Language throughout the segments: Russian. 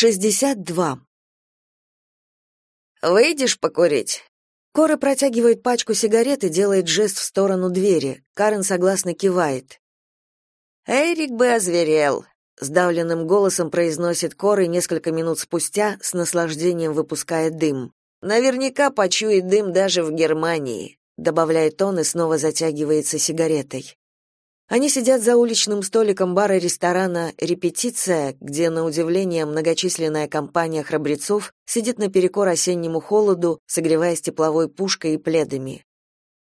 62. «Выйдешь покурить?» Кора протягивает пачку сигарет и делает жест в сторону двери. Карен согласно кивает. «Эрик бы озверел», — сдавленным голосом произносит Кора и несколько минут спустя с наслаждением выпускает дым. «Наверняка почует дым даже в Германии», — добавляет он и снова затягивается сигаретой. Они сидят за уличным столиком бара-ресторана «Репетиция», где, на удивление, многочисленная компания храбрецов сидит наперекор осеннему холоду, согреваясь тепловой пушкой и пледами.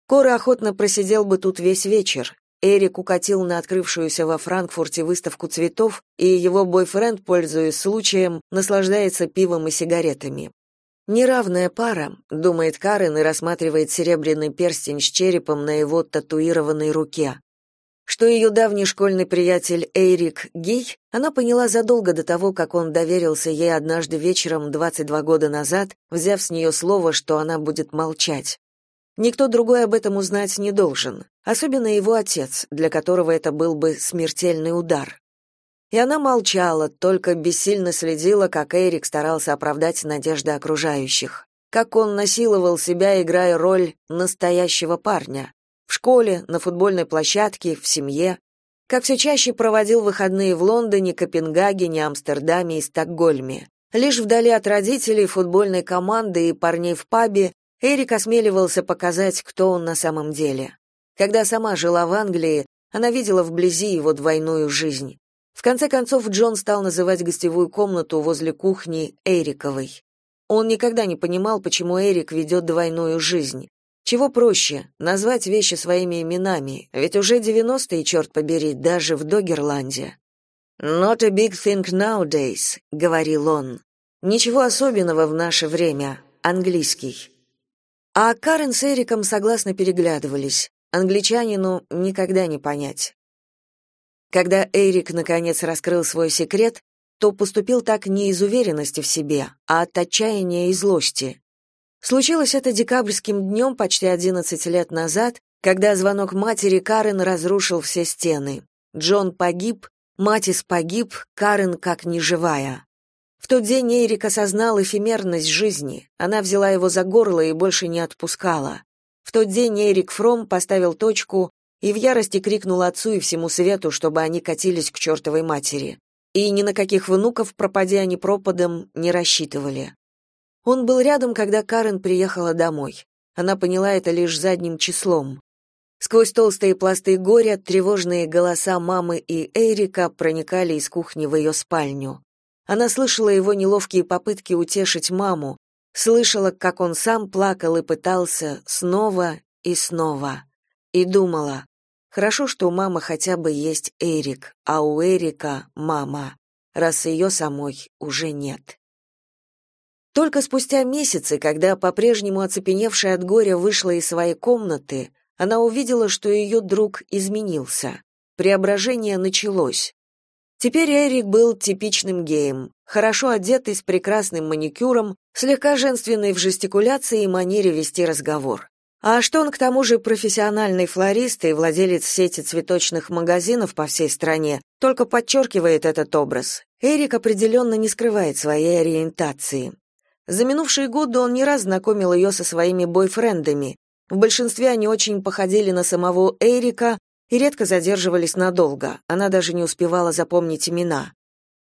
Кора охотно просидел бы тут весь вечер. Эрик укатил на открывшуюся во Франкфурте выставку цветов, и его бойфренд, пользуясь случаем, наслаждается пивом и сигаретами. «Неравная пара», — думает Карен и рассматривает серебряный перстень с черепом на его татуированной руке. Что ее давний школьный приятель Эрик Гей, она поняла задолго до того, как он доверился ей однажды вечером 22 года назад, взяв с нее слово, что она будет молчать. Никто другой об этом узнать не должен, особенно его отец, для которого это был бы смертельный удар. И она молчала, только бессильно следила, как Эрик старался оправдать надежды окружающих, как он насиловал себя, играя роль настоящего парня, в школе, на футбольной площадке, в семье. Как все чаще проводил выходные в Лондоне, Копенгагене, Амстердаме и Стокгольме. Лишь вдали от родителей, футбольной команды и парней в пабе Эрик осмеливался показать, кто он на самом деле. Когда сама жила в Англии, она видела вблизи его двойную жизнь. В конце концов, Джон стал называть гостевую комнату возле кухни Эриковой. Он никогда не понимал, почему Эрик ведет двойную жизнь. Чего проще, назвать вещи своими именами, ведь уже девяностые, черт побери, даже в Догерланде. «Not a big thing nowadays», — говорил он. «Ничего особенного в наше время. Английский». А Карен с Эриком согласно переглядывались. Англичанину никогда не понять. Когда Эрик наконец раскрыл свой секрет, то поступил так не из уверенности в себе, а от отчаяния и злости. Случилось это декабрьским днем почти 11 лет назад, когда звонок матери Карен разрушил все стены. Джон погиб, Матис погиб, Карен как неживая. В тот день Эрик осознал эфемерность жизни. Она взяла его за горло и больше не отпускала. В тот день Эрик Фром поставил точку и в ярости крикнул отцу и всему свету, чтобы они катились к чертовой матери. И ни на каких внуков, пропадя они пропадом, не рассчитывали. Он был рядом, когда Карен приехала домой. Она поняла это лишь задним числом. Сквозь толстые пласты горя тревожные голоса мамы и Эрика проникали из кухни в ее спальню. Она слышала его неловкие попытки утешить маму, слышала, как он сам плакал и пытался снова и снова. И думала, хорошо, что у мамы хотя бы есть Эрик, а у Эрика мама, раз ее самой уже нет. Только спустя месяцы, когда по-прежнему оцепеневшая от горя вышла из своей комнаты, она увидела, что ее друг изменился. Преображение началось. Теперь Эрик был типичным геем, хорошо одетый с прекрасным маникюром, слегка женственный в жестикуляции и манере вести разговор. А что он к тому же профессиональный флорист и владелец сети цветочных магазинов по всей стране, только подчеркивает этот образ. Эрик определенно не скрывает своей ориентации. За минувшие годы он не раз знакомил ее со своими бойфрендами. В большинстве они очень походили на самого Эрика и редко задерживались надолго. Она даже не успевала запомнить имена.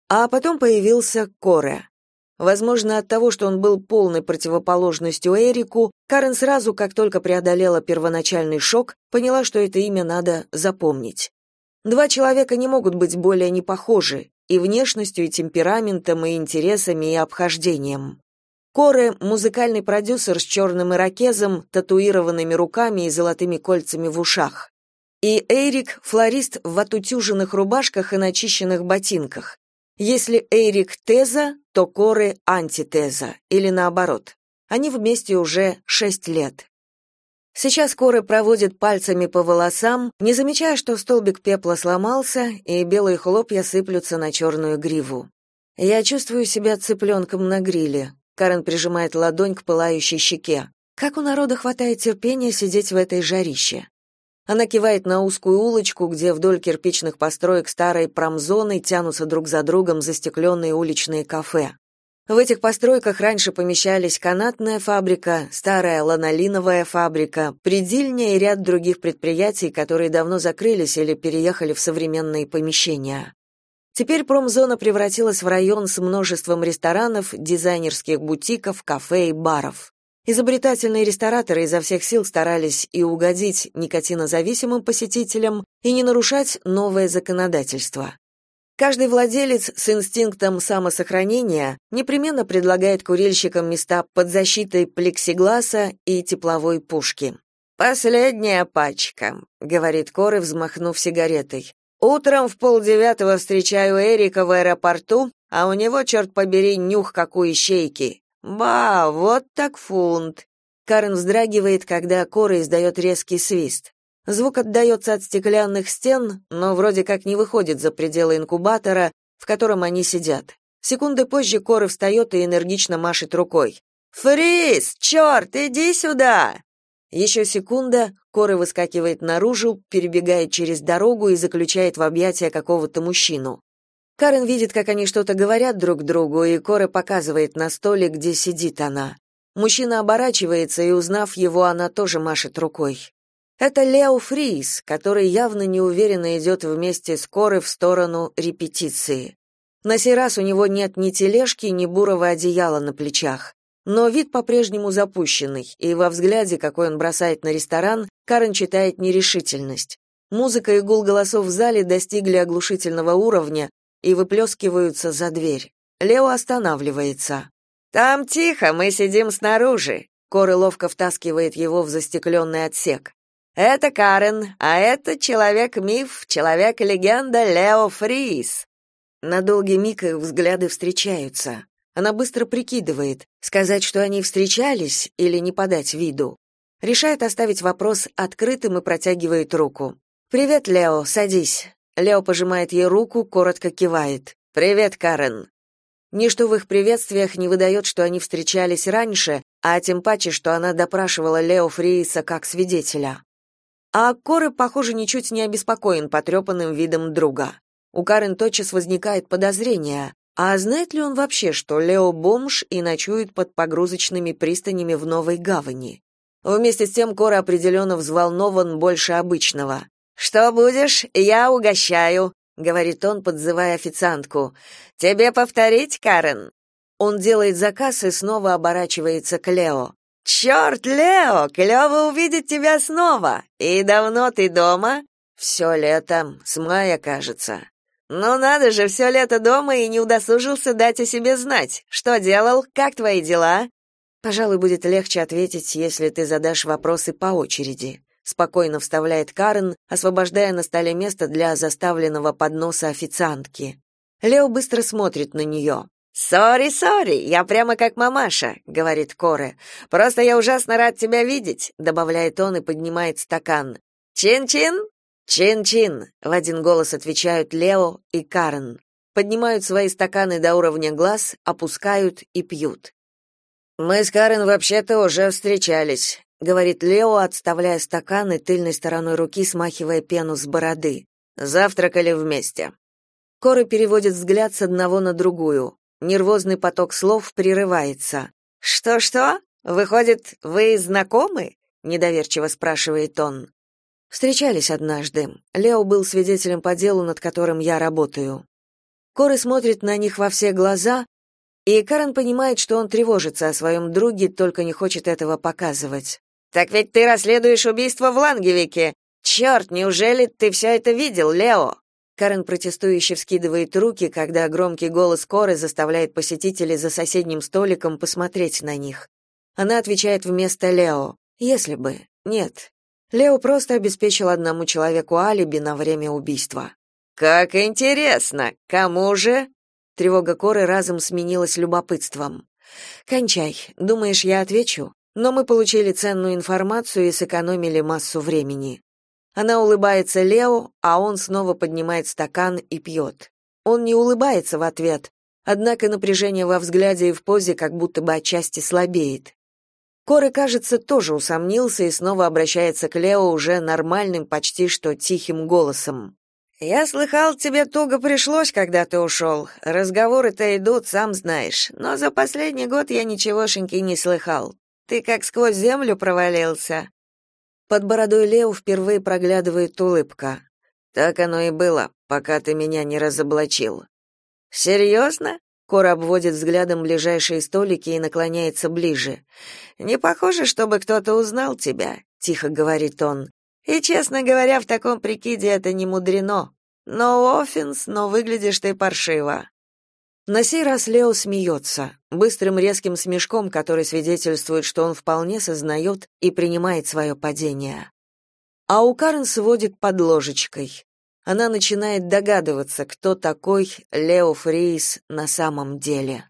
А потом появился Коре. Возможно, от того, что он был полной противоположностью Эрику, Карен сразу, как только преодолела первоначальный шок, поняла, что это имя надо запомнить. Два человека не могут быть более не похожи, и внешностью, и темпераментом, и интересами, и обхождением. Коре — музыкальный продюсер с черным ирокезом, татуированными руками и золотыми кольцами в ушах. И Эрик — флорист в отутюженных рубашках и начищенных ботинках. Если Эрик — теза, то Коре — антитеза, или наоборот. Они вместе уже шесть лет. Сейчас Коре проводит пальцами по волосам, не замечая, что столбик пепла сломался, и белые хлопья сыплются на черную гриву. Я чувствую себя цыпленком на гриле, Карен прижимает ладонь к пылающей щеке. Как у народа хватает терпения сидеть в этой жарище? Она кивает на узкую улочку, где вдоль кирпичных построек старой промзоны тянутся друг за другом застекленные уличные кафе. В этих постройках раньше помещались канатная фабрика, старая ланолиновая фабрика, предельня и ряд других предприятий, которые давно закрылись или переехали в современные помещения. Теперь промзона превратилась в район с множеством ресторанов, дизайнерских бутиков, кафе и баров. Изобретательные рестораторы изо всех сил старались и угодить никотинозависимым посетителям, и не нарушать новое законодательство. Каждый владелец с инстинктом самосохранения непременно предлагает курильщикам места под защитой плексигласа и тепловой пушки. «Последняя пачка», — говорит Коры, взмахнув сигаретой. «Утром в полдевятого встречаю Эрика в аэропорту, а у него, черт побери, нюх, как у ищейки. «Ба, вот так фунт!» Карен вздрагивает, когда Кора издает резкий свист. Звук отдается от стеклянных стен, но вроде как не выходит за пределы инкубатора, в котором они сидят. Секунды позже Кора встает и энергично машет рукой. «Фриз! Черт, иди сюда!» Еще секунда, Кора выскакивает наружу, перебегает через дорогу и заключает в объятия какого-то мужчину. Карен видит, как они что-то говорят друг другу, и Кора показывает на столе, где сидит она. Мужчина оборачивается, и, узнав его, она тоже машет рукой. Это Лео Фрис, который явно неуверенно идет вместе с Корой в сторону репетиции. На сей раз у него нет ни тележки, ни бурого одеяла на плечах. Но вид по-прежнему запущенный, и во взгляде, какой он бросает на ресторан, Карен читает нерешительность. Музыка и гул голосов в зале достигли оглушительного уровня, и выплескиваются за дверь. Лео останавливается. «Там тихо, мы сидим снаружи», — Коры ловко втаскивает его в застекленный отсек. «Это Карен, а это человек-миф, человек-легенда Лео Фрис». На долгий миг их взгляды встречаются. Она быстро прикидывает, сказать, что они встречались или не подать виду. Решает оставить вопрос открытым и протягивает руку. «Привет, Лео, садись. Лео пожимает ей руку, коротко кивает. «Привет, Карен». Ничто в их приветствиях не выдает, что они встречались раньше, а тем паче, что она допрашивала Лео Фрииса как свидетеля. А Коры, похоже, ничуть не обеспокоен потрепанным видом друга. У Карен тотчас возникает подозрение, а знает ли он вообще, что Лео бомж и ночует под погрузочными пристанями в Новой Гавани? Вместе с тем Кора определенно взволнован больше обычного. «Что будешь? Я угощаю», — говорит он, подзывая официантку. «Тебе повторить, Карен?» Он делает заказ и снова оборачивается к Лео. «Черт, Лео, клево увидеть тебя снова! И давно ты дома?» «Все лето, с мая, кажется». «Ну надо же, все лето дома и не удосужился дать о себе знать. Что делал? Как твои дела?» «Пожалуй, будет легче ответить, если ты задашь вопросы по очереди», спокойно вставляет Карен, освобождая на столе место для заставленного подноса официантки. Лео быстро смотрит на нее. «Сори, сори, я прямо как мамаша», — говорит Коре. «Просто я ужасно рад тебя видеть», — добавляет он и поднимает стакан. «Чин-чин?» «Чин-чин», — в один голос отвечают Лео и Карен. Поднимают свои стаканы до уровня глаз, опускают и пьют. «Мы с Карен вообще-то уже встречались», говорит Лео, отставляя стакан и тыльной стороной руки смахивая пену с бороды. Завтракали вместе. Кора переводит взгляд с одного на другую. Нервозный поток слов прерывается. Что-что? Выходит, вы знакомы? недоверчиво спрашивает он. Встречались однажды. Лео был свидетелем по делу, над которым я работаю. Коры смотрит на них во все глаза, и Карен понимает, что он тревожится о своем друге, только не хочет этого показывать. Так ведь ты расследуешь убийство в Лангевике. Черт, неужели ты все это видел, Лео? Карен протестующе вскидывает руки, когда громкий голос Коры заставляет посетителей за соседним столиком посмотреть на них. Она отвечает вместо Лео: "Если бы. Нет. Лео просто обеспечил одному человеку алиби на время убийства". Как интересно. Кому же? Тревога Коры разом сменилась любопытством. Кончай. Думаешь, я отвечу? но мы получили ценную информацию и сэкономили массу времени. Она улыбается Лео, а он снова поднимает стакан и пьет. Он не улыбается в ответ, однако напряжение во взгляде и в позе как будто бы отчасти слабеет. Коры, кажется, тоже усомнился и снова обращается к Лео уже нормальным, почти что тихим голосом. «Я слыхал, тебе туго пришлось, когда ты ушел. Разговоры-то идут, сам знаешь. Но за последний год я ничегошеньки не слыхал. Ты как сквозь землю провалился». Под бородой Лео впервые проглядывает улыбка. «Так оно и было, пока ты меня не разоблачил». «Серьезно?» Кора обводит взглядом ближайшие столики и наклоняется ближе. «Не похоже, чтобы кто-то узнал тебя», — тихо говорит он. «И, честно говоря, в таком прикиде это не мудрено. Но офенс, но выглядишь ты паршиво». На сей раз Лео смеется, быстрым резким смешком, который свидетельствует, что он вполне сознает и принимает свое падение. А у Карен сводит под ложечкой она начинает догадываться, кто такой Лео Фрейс на самом деле.